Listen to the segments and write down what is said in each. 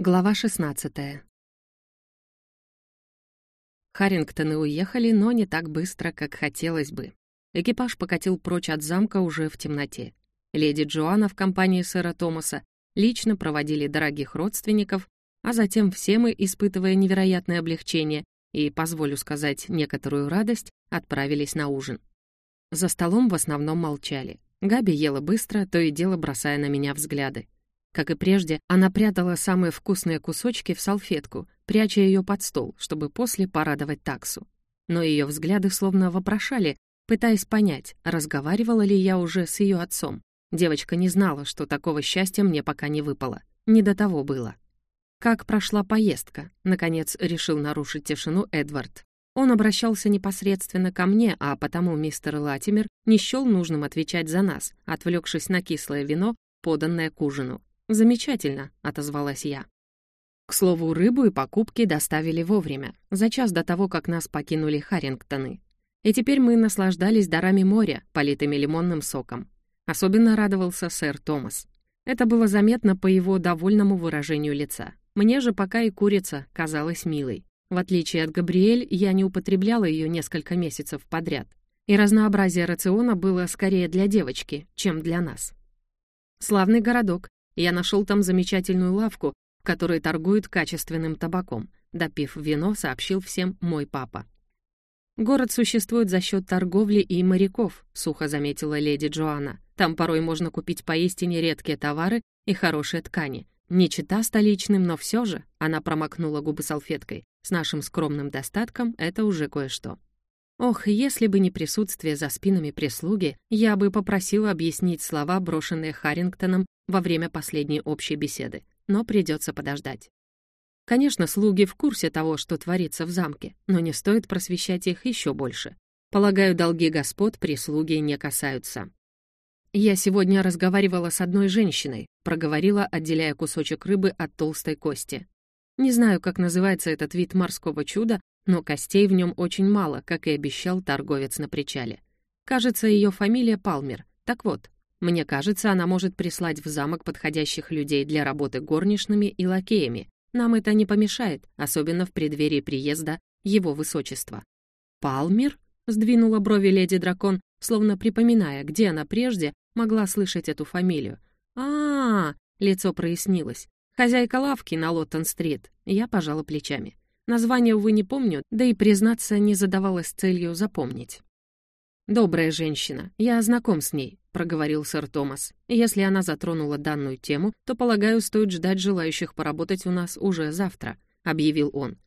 Глава 16 Харрингтоны уехали, но не так быстро, как хотелось бы. Экипаж покатил прочь от замка уже в темноте. Леди Джоанна в компании сэра Томаса лично проводили дорогих родственников, а затем все мы, испытывая невероятное облегчение и, позволю сказать, некоторую радость, отправились на ужин. За столом в основном молчали. Габи ела быстро, то и дело бросая на меня взгляды. Как и прежде, она прятала самые вкусные кусочки в салфетку, пряча ее под стол, чтобы после порадовать таксу. Но ее взгляды словно вопрошали, пытаясь понять, разговаривала ли я уже с ее отцом. Девочка не знала, что такого счастья мне пока не выпало. Не до того было. Как прошла поездка? Наконец решил нарушить тишину Эдвард. Он обращался непосредственно ко мне, а потому мистер Латимер не счел нужным отвечать за нас, отвлекшись на кислое вино, поданное к ужину. «Замечательно», — отозвалась я. К слову, рыбу и покупки доставили вовремя, за час до того, как нас покинули Харрингтоны. И теперь мы наслаждались дарами моря, политыми лимонным соком. Особенно радовался сэр Томас. Это было заметно по его довольному выражению лица. Мне же пока и курица казалась милой. В отличие от Габриэль, я не употребляла ее несколько месяцев подряд. И разнообразие рациона было скорее для девочки, чем для нас. Славный городок, я нашел там замечательную лавку, в которой торгуют качественным табаком. Допив вино, сообщил всем мой папа. «Город существует за счет торговли и моряков», — сухо заметила леди Джоанна. «Там порой можно купить поистине редкие товары и хорошие ткани. Не чита столичным, но все же», — она промокнула губы салфеткой, «с нашим скромным достатком это уже кое-что». Ох, если бы не присутствие за спинами прислуги, я бы попросила объяснить слова, брошенные Харрингтоном во время последней общей беседы, но придется подождать. Конечно, слуги в курсе того, что творится в замке, но не стоит просвещать их еще больше. Полагаю, долги господ прислуги не касаются. «Я сегодня разговаривала с одной женщиной», проговорила, отделяя кусочек рыбы от толстой кости. Не знаю, как называется этот вид морского чуда, но костей в нем очень мало, как и обещал торговец на причале. Кажется, ее фамилия Палмер. Так вот, мне кажется, она может прислать в замок подходящих людей для работы горничными и лакеями. Нам это не помешает, особенно в преддверии приезда его высочества. «Палмер?» — сдвинула брови леди Дракон, словно припоминая, где она прежде могла слышать эту фамилию. а, -а, -а лицо прояснилось. «Хозяйка лавки на Лоттон-стрит». Я пожала плечами. Название, увы, не помню, да и, признаться, не задавалась целью запомнить. «Добрая женщина, я знаком с ней», — проговорил сэр Томас. «Если она затронула данную тему, то, полагаю, стоит ждать желающих поработать у нас уже завтра», — объявил он.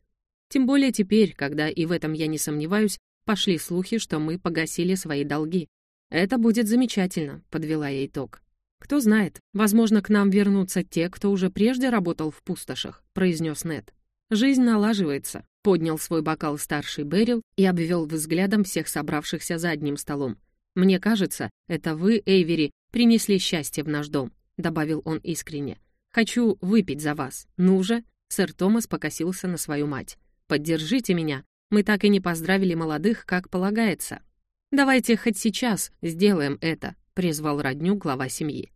«Тем более теперь, когда, и в этом я не сомневаюсь, пошли слухи, что мы погасили свои долги. Это будет замечательно», — подвела я итог. «Кто знает, возможно, к нам вернутся те, кто уже прежде работал в пустошах», — произнес Нед. «Жизнь налаживается», — поднял свой бокал старший Берил и обвел взглядом всех собравшихся за одним столом. «Мне кажется, это вы, Эйвери, принесли счастье в наш дом», — добавил он искренне. «Хочу выпить за вас. Ну же!» Сэр Томас покосился на свою мать. «Поддержите меня. Мы так и не поздравили молодых, как полагается». «Давайте хоть сейчас сделаем это», — призвал родню глава семьи.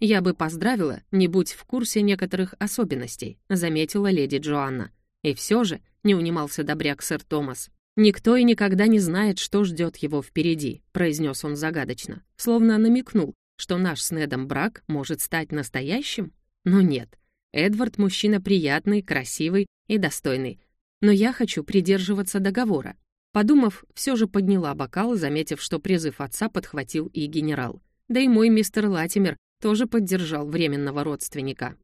«Я бы поздравила, не будь в курсе некоторых особенностей», заметила леди Джоанна. «И все же», — не унимался добряк сэр Томас, «никто и никогда не знает, что ждет его впереди», произнес он загадочно, словно намекнул, что наш с Недом брак может стать настоящим. Но нет, Эдвард мужчина приятный, красивый и достойный. Но я хочу придерживаться договора. Подумав, все же подняла бокал, заметив, что призыв отца подхватил и генерал. Да и мой мистер Латимер тоже поддержал временного родственника.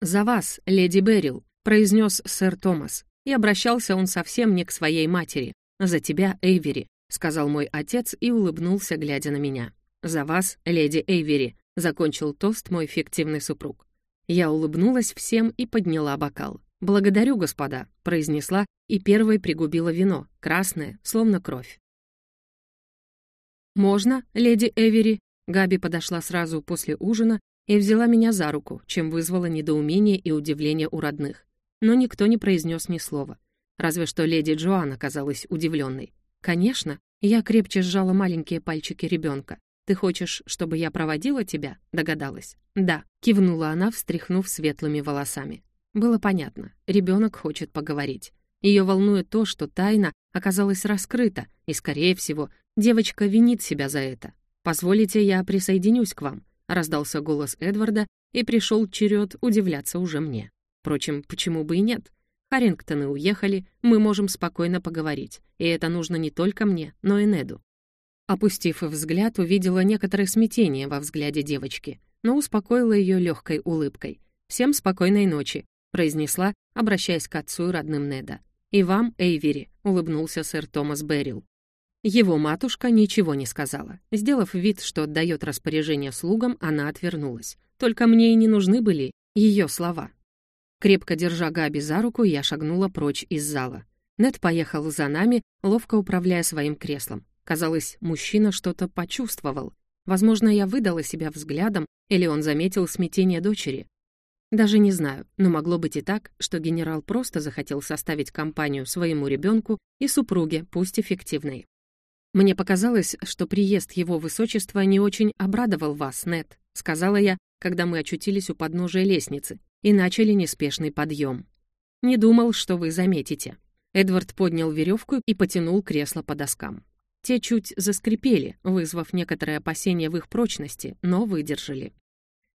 «За вас, леди Беррил», — произнес сэр Томас, и обращался он совсем не к своей матери. «За тебя, Эйвери», — сказал мой отец и улыбнулся, глядя на меня. «За вас, леди Эйвери», — закончил тост мой фиктивный супруг. Я улыбнулась всем и подняла бокал. «Благодарю, господа», — произнесла и первой пригубила вино, красное, словно кровь. «Можно, леди Эвери?» Габи подошла сразу после ужина и взяла меня за руку, чем вызвала недоумение и удивление у родных. Но никто не произнес ни слова. Разве что леди Джоанна казалась удивленной. «Конечно». Я крепче сжала маленькие пальчики ребенка. «Ты хочешь, чтобы я проводила тебя?» — догадалась. «Да», — кивнула она, встряхнув светлыми волосами. Было понятно, ребенок хочет поговорить. Ее волнует то, что тайна оказалась раскрыта, и, скорее всего, девочка винит себя за это. «Позволите, я присоединюсь к вам», — раздался голос Эдварда, и пришел черед удивляться уже мне. Впрочем, почему бы и нет? Харрингтоны уехали, мы можем спокойно поговорить, и это нужно не только мне, но и Неду. Опустив взгляд, увидела некоторое смятение во взгляде девочки, но успокоила ее легкой улыбкой. «Всем спокойной ночи», — произнесла, обращаясь к отцу и родным Неда. «И вам, Эйвери», — улыбнулся сэр Томас Беррил. Его матушка ничего не сказала. Сделав вид, что отдает распоряжение слугам, она отвернулась. Только мне и не нужны были ее слова. Крепко держа Габи за руку, я шагнула прочь из зала. Нед поехал за нами, ловко управляя своим креслом. Казалось, мужчина что-то почувствовал. Возможно, я выдала себя взглядом, или он заметил смятение дочери. Даже не знаю, но могло быть и так, что генерал просто захотел составить компанию своему ребенку и супруге, пусть эффективной. «Мне показалось, что приезд его высочества не очень обрадовал вас, Нет, сказала я, когда мы очутились у подножия лестницы и начали неспешный подъем. «Не думал, что вы заметите». Эдвард поднял веревку и потянул кресло по доскам. Те чуть заскрипели, вызвав некоторое опасение в их прочности, но выдержали.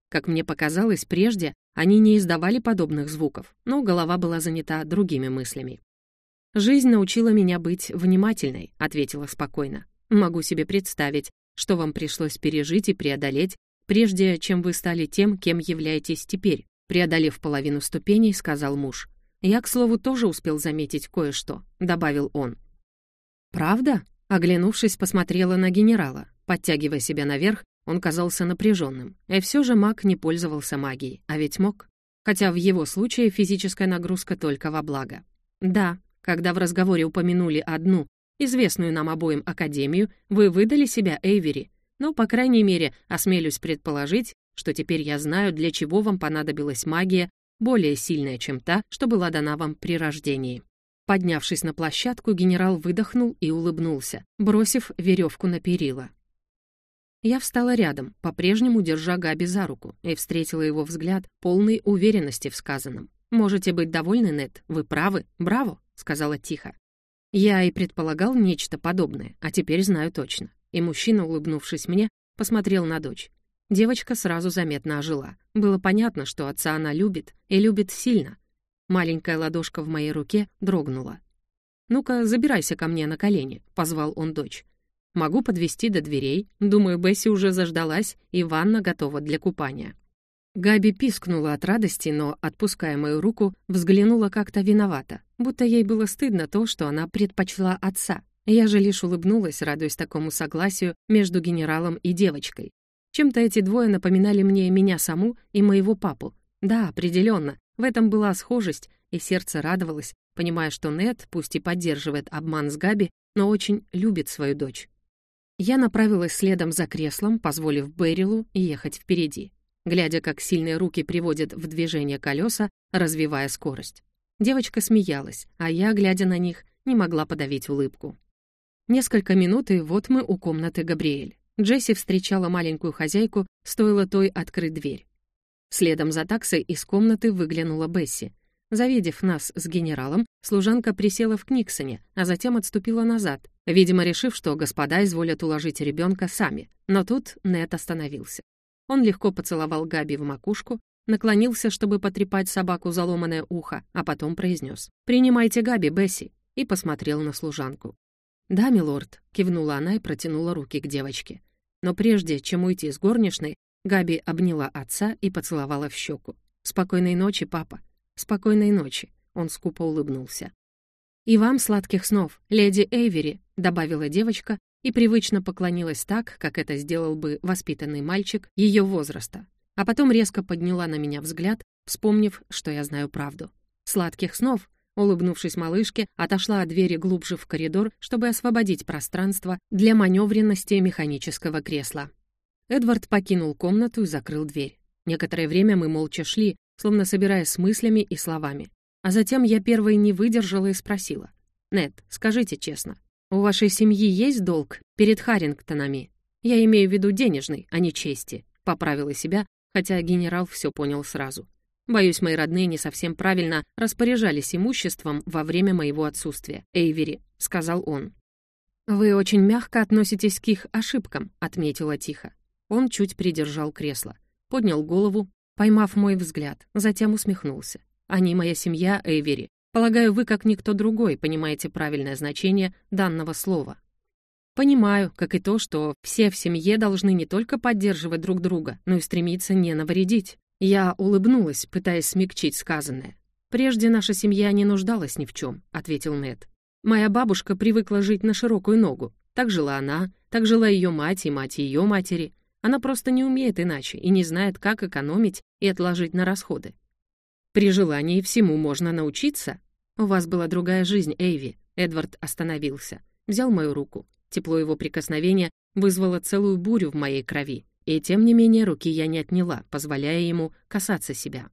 Как мне показалось прежде, они не издавали подобных звуков, но голова была занята другими мыслями. «Жизнь научила меня быть внимательной», — ответила спокойно. «Могу себе представить, что вам пришлось пережить и преодолеть, прежде чем вы стали тем, кем являетесь теперь», преодолев половину ступеней, сказал муж. «Я, к слову, тоже успел заметить кое-что», — добавил он. «Правда?» Оглянувшись, посмотрела на генерала. Подтягивая себя наверх, он казался напряженным. И все же маг не пользовался магией, а ведь мог. Хотя в его случае физическая нагрузка только во благо. Да, когда в разговоре упомянули одну, известную нам обоим академию, вы выдали себя Эйвери. Но, по крайней мере, осмелюсь предположить, что теперь я знаю, для чего вам понадобилась магия, более сильная, чем та, что была дана вам при рождении. Поднявшись на площадку, генерал выдохнул и улыбнулся, бросив веревку на перила. Я встала рядом, по-прежнему держа Габи за руку, и встретила его взгляд, полный уверенности в сказанном. «Можете быть довольны, Нет, вы правы, браво», — сказала тихо. Я и предполагал нечто подобное, а теперь знаю точно. И мужчина, улыбнувшись мне, посмотрел на дочь. Девочка сразу заметно ожила. Было понятно, что отца она любит, и любит сильно, Маленькая ладошка в моей руке дрогнула. «Ну-ка, забирайся ко мне на колени», — позвал он дочь. «Могу подвести до дверей. Думаю, Бесси уже заждалась, и ванна готова для купания». Габи пискнула от радости, но, отпуская мою руку, взглянула как-то виновато, будто ей было стыдно то, что она предпочла отца. Я же лишь улыбнулась, радуясь такому согласию между генералом и девочкой. Чем-то эти двое напоминали мне меня саму и моего папу. Да, определенно, в этом была схожесть, и сердце радовалось, понимая, что Нед, пусть и поддерживает обман с Габи, но очень любит свою дочь. Я направилась следом за креслом, позволив Берилу ехать впереди, глядя, как сильные руки приводят в движение колеса, развивая скорость. Девочка смеялась, а я, глядя на них, не могла подавить улыбку. Несколько минут, и вот мы у комнаты Габриэль. Джесси встречала маленькую хозяйку, стоило той открыть дверь. Следом за таксой из комнаты выглянула Бесси. Завидев нас с генералом, служанка присела в Книксоне, а затем отступила назад, видимо, решив, что господа изволят уложить ребенка сами. Но тут Нет остановился. Он легко поцеловал Габи в макушку, наклонился, чтобы потрепать собаку за ломаное ухо, а потом произнес «Принимайте Габи, Бесси», и посмотрел на служанку. «Да, милорд», — кивнула она и протянула руки к девочке. Но прежде чем уйти с горничной, Габи обняла отца и поцеловала в щеку. «Спокойной ночи, папа. Спокойной ночи», — он скупо улыбнулся. «И вам сладких снов, леди Эйвери», — добавила девочка и привычно поклонилась так, как это сделал бы воспитанный мальчик ее возраста. А потом резко подняла на меня взгляд, вспомнив, что я знаю правду. «Сладких снов», Улыбнувшись малышке, отошла от двери глубже в коридор, чтобы освободить пространство для маневренности механического кресла. Эдвард покинул комнату и закрыл дверь. Некоторое время мы молча шли, словно собираясь с мыслями и словами. А затем я первой не выдержала и спросила. «Нед, скажите честно, у вашей семьи есть долг перед Харрингтонами? Я имею в виду денежный, а не чести», — поправила себя, хотя генерал все понял сразу. Боюсь, мои родные не совсем правильно распоряжались имуществом во время моего отсутствия. Эйвери», — сказал он. «Вы очень мягко относитесь к их ошибкам», — отметила тихо. Он чуть придержал кресло, поднял голову, поймав мой взгляд, затем усмехнулся. «Они моя семья, Эйвери. Полагаю, вы, как никто другой, понимаете правильное значение данного слова». Понимаю, как и то, что все в семье должны не только поддерживать друг друга, но и стремиться не навредить. Я улыбнулась, пытаясь смягчить сказанное. «Прежде наша семья не нуждалась ни в чем», — ответил Нед. «Моя бабушка привыкла жить на широкую ногу. Так жила она, так жила ее мать и мать ее матери. Она просто не умеет иначе и не знает, как экономить и отложить на расходы. При желании всему можно научиться. У вас была другая жизнь, Эйви. Эдвард остановился, взял мою руку. Тепло его прикосновения вызвало целую бурю в моей крови, и тем не менее руки я не отняла, позволяя ему касаться себя.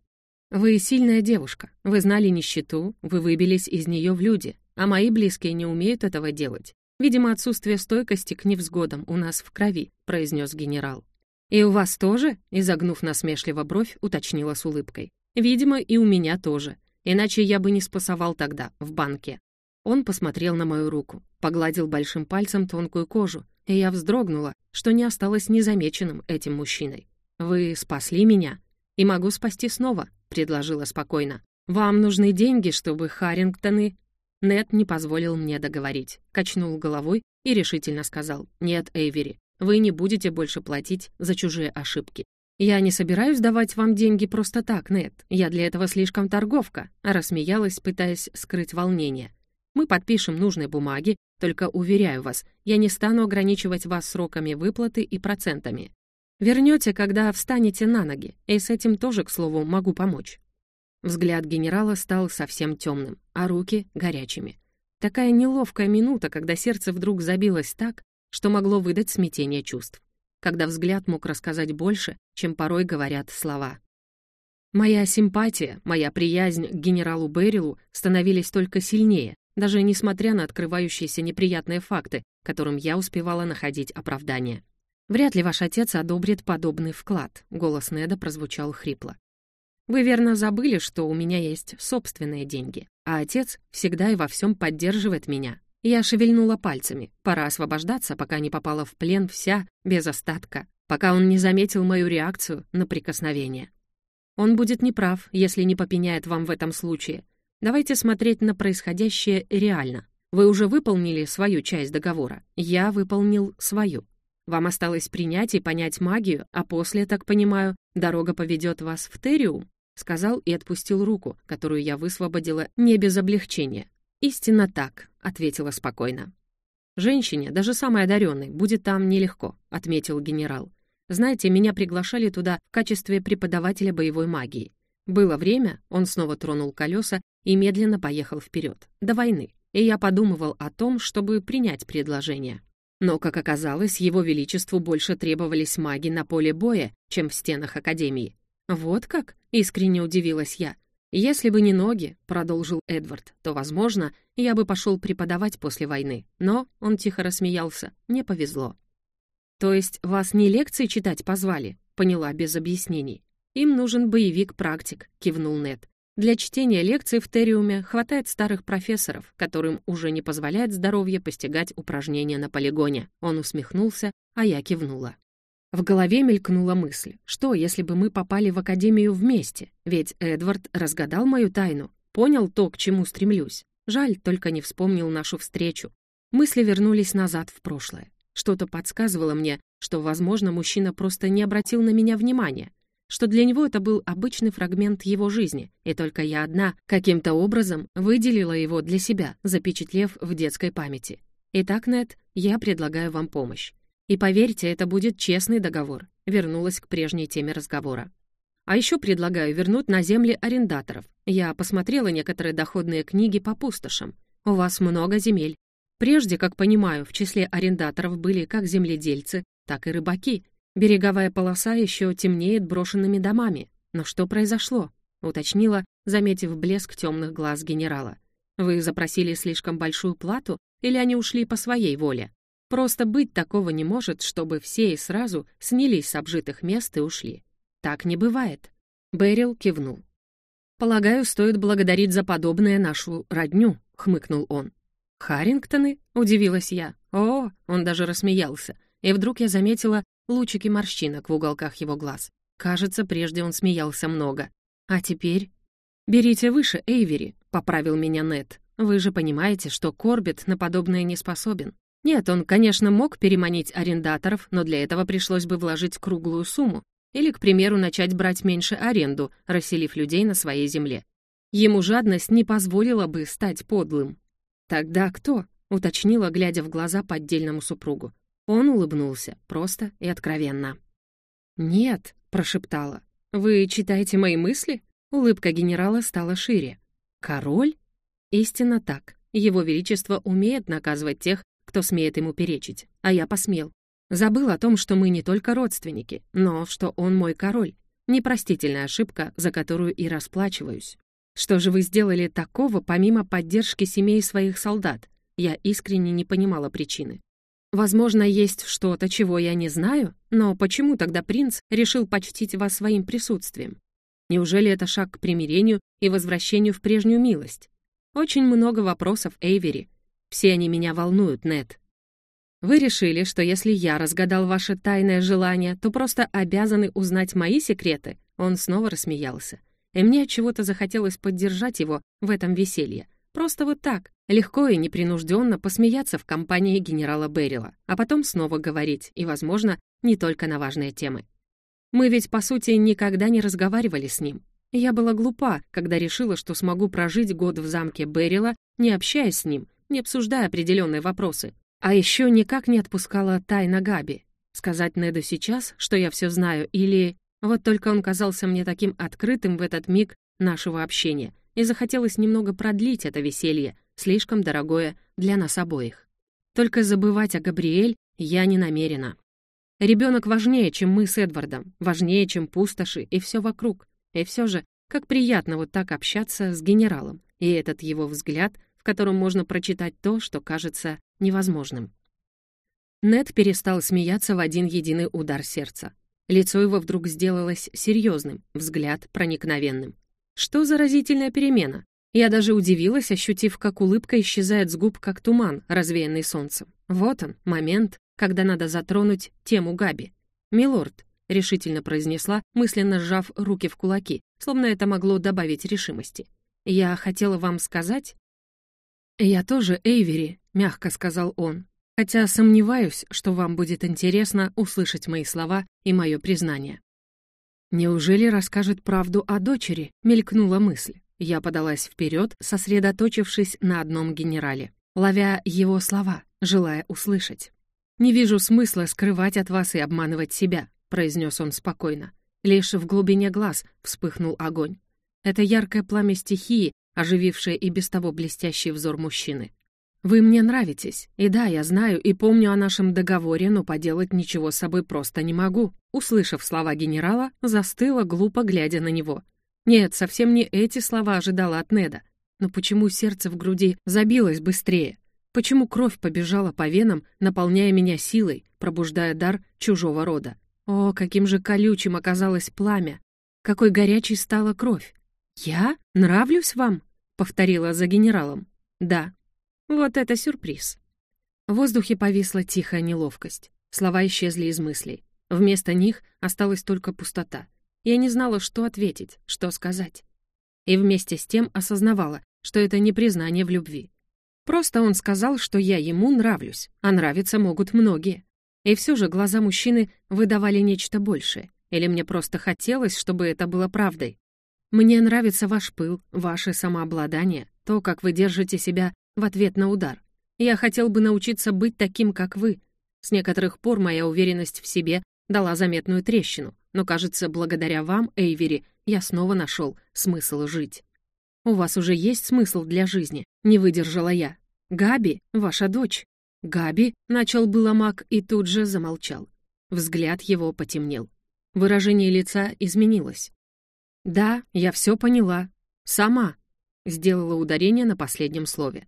«Вы сильная девушка, вы знали нищету, вы выбились из нее в люди, а мои близкие не умеют этого делать. Видимо, отсутствие стойкости к невзгодам у нас в крови», — произнес генерал. «И у вас тоже?» — изогнув насмешливо бровь, уточнила с улыбкой. «Видимо, и у меня тоже. Иначе я бы не спасовал тогда, в банке». Он посмотрел на мою руку, погладил большим пальцем тонкую кожу, и я вздрогнула, что не осталось незамеченным этим мужчиной. «Вы спасли меня, и могу спасти снова», — предложила спокойно. «Вам нужны деньги, чтобы Харрингтоны...» Нет не позволил мне договорить, качнул головой и решительно сказал «Нет, Эйвери, вы не будете больше платить за чужие ошибки. «Я не собираюсь давать вам деньги просто так, Нет. Я для этого слишком торговка», — рассмеялась, пытаясь скрыть волнение. Мы подпишем нужные бумаги, только уверяю вас, я не стану ограничивать вас сроками выплаты и процентами. Вернете, когда встанете на ноги, и с этим тоже, к слову, могу помочь». Взгляд генерала стал совсем темным, а руки — горячими. Такая неловкая минута, когда сердце вдруг забилось так, что могло выдать смятение чувств. Когда взгляд мог рассказать больше, чем порой говорят слова. Моя симпатия, моя приязнь к генералу Берилу становились только сильнее, даже несмотря на открывающиеся неприятные факты, которым я успевала находить оправдание. «Вряд ли ваш отец одобрит подобный вклад», — голос Неда прозвучал хрипло. «Вы верно забыли, что у меня есть собственные деньги, а отец всегда и во всем поддерживает меня». Я шевельнула пальцами. Пора освобождаться, пока не попала в плен вся, без остатка, пока он не заметил мою реакцию на прикосновение. Он будет неправ, если не попеняет вам в этом случае, Давайте смотреть на происходящее реально. Вы уже выполнили свою часть договора, я выполнил свою. Вам осталось принять и понять магию, а после, так понимаю, дорога поведет вас в Териум?» Сказал и отпустил руку, которую я высвободила не без облегчения. «Истинно так», — ответила спокойно. «Женщине, даже самой одаренной, будет там нелегко», — отметил генерал. «Знаете, меня приглашали туда в качестве преподавателя боевой магии. Было время, он снова тронул колеса и медленно поехал вперед, до войны, и я подумывал о том, чтобы принять предложение. Но, как оказалось, его величеству больше требовались маги на поле боя, чем в стенах Академии. «Вот как?» — искренне удивилась я. «Если бы не ноги», — продолжил Эдвард, «то, возможно, я бы пошел преподавать после войны. Но, — он тихо рассмеялся, — не повезло». «То есть вас не лекции читать позвали?» — поняла без объяснений. «Им нужен боевик-практик», — кивнул Нед. «Для чтения лекций в Териуме хватает старых профессоров, которым уже не позволяет здоровье постигать упражнения на полигоне». Он усмехнулся, а я кивнула. В голове мелькнула мысль, что, если бы мы попали в академию вместе? Ведь Эдвард разгадал мою тайну, понял то, к чему стремлюсь. Жаль, только не вспомнил нашу встречу. Мысли вернулись назад в прошлое. Что-то подсказывало мне, что, возможно, мужчина просто не обратил на меня внимания, что для него это был обычный фрагмент его жизни, и только я одна каким-то образом выделила его для себя, запечатлев в детской памяти. Итак, Нед, я предлагаю вам помощь. И поверьте, это будет честный договор. Вернулась к прежней теме разговора. А еще предлагаю вернуть на земли арендаторов. Я посмотрела некоторые доходные книги по пустошам. У вас много земель. Прежде, как понимаю, в числе арендаторов были как земледельцы, так и рыбаки, Береговая полоса еще темнеет брошенными домами. Но что произошло? Уточнила, заметив блеск темных глаз генерала. Вы запросили слишком большую плату или они ушли по своей воле? Просто быть такого не может, чтобы все и сразу снялись с обжитых мест и ушли. Так не бывает. Берил кивнул. «Полагаю, стоит благодарить за подобное нашу родню», — хмыкнул он. «Харрингтоны?» — удивилась я. «О!» — он даже рассмеялся. И вдруг я заметила лучики морщинок в уголках его глаз. Кажется, прежде он смеялся много. А теперь... «Берите выше, Эйвери», — поправил меня Нет. «Вы же понимаете, что Корбет на подобное не способен. Нет, он, конечно, мог переманить арендаторов, но для этого пришлось бы вложить круглую сумму, или, к примеру, начать брать меньше аренду, расселив людей на своей земле. Ему жадность не позволила бы стать подлым. «Тогда кто?» — уточнила, глядя в глаза поддельному супругу. Он улыбнулся, просто и откровенно. «Нет», — прошептала. «Вы читаете мои мысли?» Улыбка генерала стала шире. «Король?» «Истинно так. Его Величество умеет наказывать тех, кто смеет ему перечить, а я посмел. Забыл о том, что мы не только родственники, но что он мой король. Непростительная ошибка, за которую и расплачиваюсь. Что же вы сделали такого, помимо поддержки семей своих солдат? Я искренне не понимала причины. Возможно, есть что-то, чего я не знаю, но почему тогда принц решил почтить вас своим присутствием? Неужели это шаг к примирению и возвращению в прежнюю милость? Очень много вопросов, Эйвери. Все они меня волнуют, Нет. Вы решили, что если я разгадал ваше тайное желание, то просто обязаны узнать мои секреты?» Он снова рассмеялся. И мне от чего-то захотелось поддержать его в этом веселье. Просто вот так, легко и непринужденно посмеяться в компании генерала Беррила, а потом снова говорить, и, возможно, не только на важные темы. Мы ведь, по сути, никогда не разговаривали с ним. Я была глупа, когда решила, что смогу прожить год в замке Беррила, не общаясь с ним, не обсуждая определенные вопросы, а еще никак не отпускала тайна Габи. Сказать Неду сейчас, что я все знаю, или... Вот только он казался мне таким открытым в этот миг нашего общения, и захотелось немного продлить это веселье, слишком дорогое для нас обоих. Только забывать о Габриэль я не намерена. Ребенок важнее, чем мы с Эдвардом, важнее, чем пустоши и все вокруг. И все же, как приятно вот так общаться с генералом, и этот его взгляд, в котором можно прочитать то, что кажется невозможным. Нед перестал смеяться в один единый удар сердца. Лицо его вдруг сделалось серьезным, взгляд проникновенным. Что за разительная перемена? Я даже удивилась, ощутив, как улыбка исчезает с губ, как туман, развеянный солнцем. Вот он, момент, когда надо затронуть тему Габи. «Милорд», — решительно произнесла, мысленно сжав руки в кулаки, словно это могло добавить решимости. «Я хотела вам сказать...» «Я тоже Эйвери», — мягко сказал он. «Хотя сомневаюсь, что вам будет интересно услышать мои слова и мое признание». «Неужели расскажет правду о дочери?» — мелькнула мысль. Я подалась вперед, сосредоточившись на одном генерале, ловя его слова, желая услышать. «Не вижу смысла скрывать от вас и обманывать себя», — произнес он спокойно. Лишь в глубине глаз вспыхнул огонь. Это яркое пламя стихии, оживившее и без того блестящий взор мужчины. «Вы мне нравитесь. И да, я знаю и помню о нашем договоре, но поделать ничего с собой просто не могу». Услышав слова генерала, застыла, глупо глядя на него. Нет, совсем не эти слова ожидала от Неда. Но почему сердце в груди забилось быстрее? Почему кровь побежала по венам, наполняя меня силой, пробуждая дар чужого рода? О, каким же колючим оказалось пламя! Какой горячей стала кровь! «Я? Нравлюсь вам?» — повторила за генералом. «Да», вот это сюрприз. В воздухе повисла тихая неловкость. Слова исчезли из мыслей. Вместо них осталась только пустота. Я не знала, что ответить, что сказать. И вместе с тем осознавала, что это не признание в любви. Просто он сказал, что я ему нравлюсь, а нравиться могут многие. И все же глаза мужчины выдавали нечто большее. Или мне просто хотелось, чтобы это было правдой. Мне нравится ваш пыл, ваше самообладание, то, как вы держите себя в ответ на удар. Я хотел бы научиться быть таким, как вы. С некоторых пор моя уверенность в себе дала заметную трещину, но, кажется, благодаря вам, Эйвери, я снова нашел смысл жить. У вас уже есть смысл для жизни, не выдержала я. Габи, ваша дочь. Габи, начал было маг и тут же замолчал. Взгляд его потемнел. Выражение лица изменилось. «Да, я все поняла. Сама», — сделала ударение на последнем слове.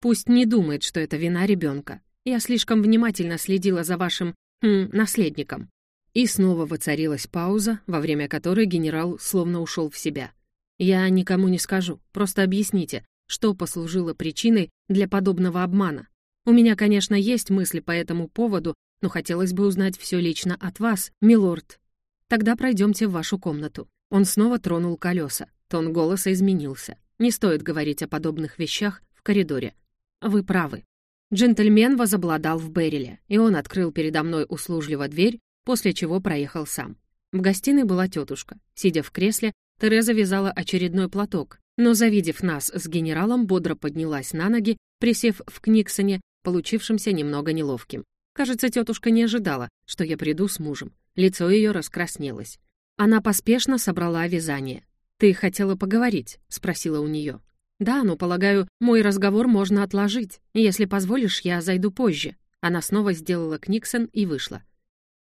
Пусть не думает, что это вина ребенка. Я слишком внимательно следила за вашим... Хм, наследником». И снова воцарилась пауза, во время которой генерал словно ушел в себя. «Я никому не скажу, просто объясните, что послужило причиной для подобного обмана. У меня, конечно, есть мысли по этому поводу, но хотелось бы узнать все лично от вас, милорд. Тогда пройдемте в вашу комнату». Он снова тронул колеса. Тон голоса изменился. Не стоит говорить о подобных вещах в коридоре. Вы правы. Джентльмен возобладал в Берриле, и он открыл передо мной услужливо дверь, после чего проехал сам. В гостиной была тетушка. Сидя в кресле, Тереза вязала очередной платок, но, завидев нас с генералом, бодро поднялась на ноги, присев в Книксоне, получившимся немного неловким. Кажется, тетушка не ожидала, что я приду с мужем. Лицо ее раскраснелось. Она поспешно собрала вязание. «Ты хотела поговорить?» — спросила у нее. «Да, но, полагаю, мой разговор можно отложить. Если позволишь, я зайду позже». Она снова сделала Книксон и вышла.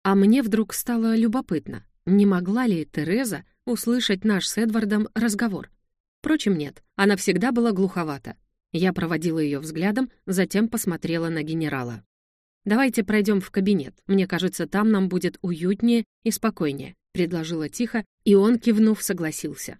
А мне вдруг стало любопытно, не могла ли Тереза услышать наш с Эдвардом разговор. Впрочем, нет, она всегда была глуховата. Я проводила ее взглядом, затем посмотрела на генерала. «Давайте пройдем в кабинет. Мне кажется, там нам будет уютнее и спокойнее», — предложила тихо, и он, кивнув, согласился.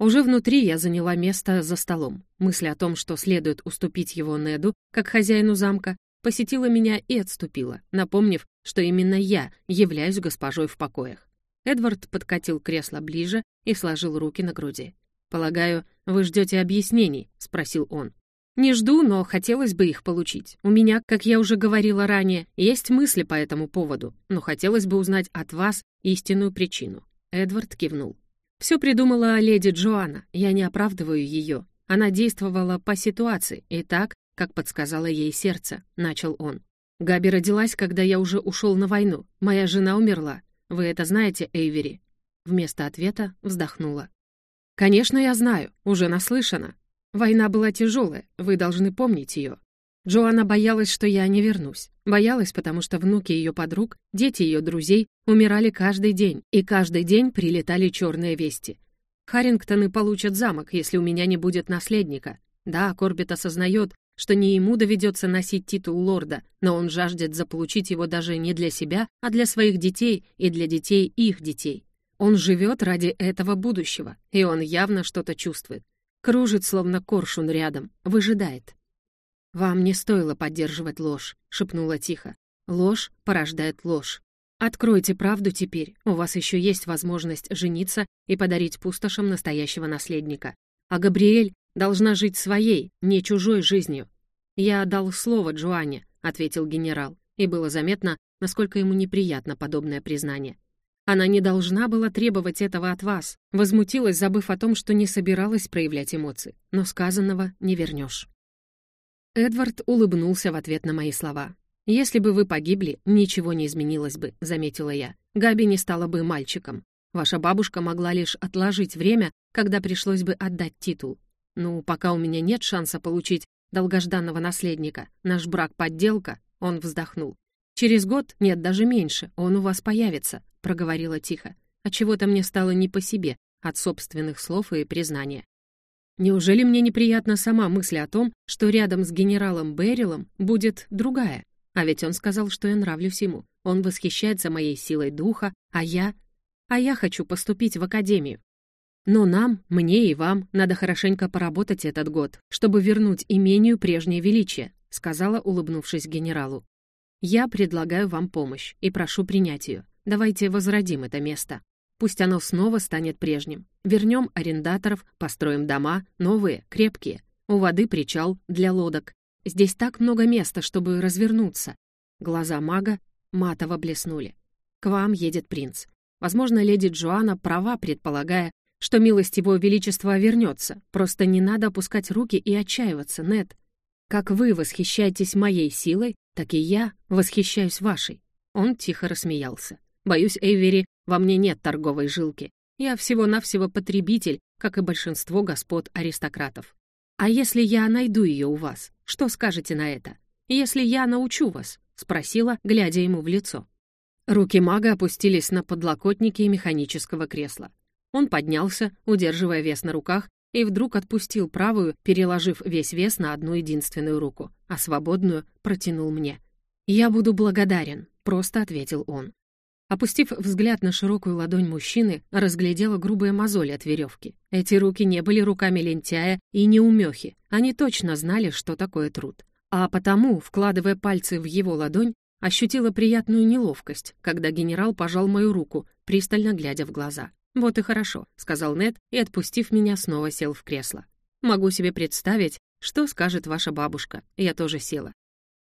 Уже внутри я заняла место за столом. Мысль о том, что следует уступить его Неду, как хозяину замка, посетила меня и отступила, напомнив, что именно я являюсь госпожой в покоях. Эдвард подкатил кресло ближе и сложил руки на груди. «Полагаю, вы ждете объяснений?» — спросил он. «Не жду, но хотелось бы их получить. У меня, как я уже говорила ранее, есть мысли по этому поводу, но хотелось бы узнать от вас истинную причину». Эдвард кивнул. Все придумала леди Джоанна, я не оправдываю ее. Она действовала по ситуации, и так, как подсказала ей сердце, начал он. Габи родилась, когда я уже ушел на войну. Моя жена умерла. Вы это знаете, Эйвери?» Вместо ответа вздохнула. «Конечно, я знаю, уже наслышана. Война была тяжелая, вы должны помнить ее. Джоанна боялась, что я не вернусь. Боялась, потому что внуки ее подруг, дети ее друзей умирали каждый день, и каждый день прилетали черные вести. Харрингтоны получат замок, если у меня не будет наследника. Да, Корбет осознает, что не ему доведется носить титул лорда, но он жаждет заполучить его даже не для себя, а для своих детей и для детей их детей. Он живет ради этого будущего, и он явно что-то чувствует. Кружит, словно коршун рядом, выжидает. «Вам не стоило поддерживать ложь», — шепнула тихо. «Ложь порождает ложь. Откройте правду теперь, у вас еще есть возможность жениться и подарить пустошам настоящего наследника. А Габриэль должна жить своей, не чужой жизнью. Я дал слово Джоанне», — ответил генерал, и было заметно, насколько ему неприятно подобное признание. Она не должна была требовать этого от вас. Возмутилась, забыв о том, что не собиралась проявлять эмоции. Но сказанного не вернешь. Эдвард улыбнулся в ответ на мои слова. «Если бы вы погибли, ничего не изменилось бы», — заметила я. «Габи не стала бы мальчиком. Ваша бабушка могла лишь отложить время, когда пришлось бы отдать титул. Ну, пока у меня нет шанса получить долгожданного наследника, наш брак — подделка», — он вздохнул. «Через год, нет, даже меньше, он у вас появится», — проговорила тихо. А чего-то мне стало не по себе от собственных слов и признания. Неужели мне неприятна сама мысль о том, что рядом с генералом Беррилом будет другая? А ведь он сказал, что я нравлюсь ему. Он восхищается моей силой духа, а я... А я хочу поступить в академию. Но нам, мне и вам, надо хорошенько поработать этот год, чтобы вернуть имению прежнее величие», — сказала, улыбнувшись генералу. «Я предлагаю вам помощь и прошу принять ее. Давайте возродим это место». Пусть оно снова станет прежним. Вернем арендаторов, построим дома, новые, крепкие. У воды причал для лодок. Здесь так много места, чтобы развернуться. Глаза мага матово блеснули. К вам едет принц. Возможно, леди Джоанна права, предполагая, что милость его величества вернется. Просто не надо опускать руки и отчаиваться, Нед. Как вы восхищаетесь моей силой, так и я восхищаюсь вашей. Он тихо рассмеялся. Боюсь, Эйвери, во мне нет торговой жилки. Я всего-навсего потребитель, как и большинство господ-аристократов. А если я найду ее у вас, что скажете на это? Если я научу вас?» — спросила, глядя ему в лицо. Руки мага опустились на подлокотники механического кресла. Он поднялся, удерживая вес на руках, и вдруг отпустил правую, переложив весь вес на одну единственную руку, а свободную протянул мне. «Я буду благодарен», — просто ответил он. Опустив взгляд на широкую ладонь мужчины, разглядела грубые мозоли от веревки. Эти руки не были руками лентяя и неумехи. Они точно знали, что такое труд. А потому, вкладывая пальцы в его ладонь, ощутила приятную неловкость, когда генерал пожал мою руку, пристально глядя в глаза. «Вот и хорошо», — сказал Нед и, отпустив меня, снова сел в кресло. «Могу себе представить, что скажет ваша бабушка. Я тоже села.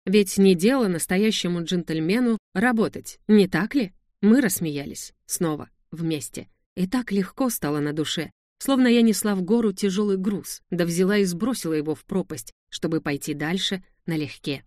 Ведь не дело настоящему джентльмену работать, не так ли?» Мы рассмеялись. Снова. Вместе. И так легко стало на душе, словно я несла в гору тяжелый груз, да взяла и сбросила его в пропасть, чтобы пойти дальше налегке.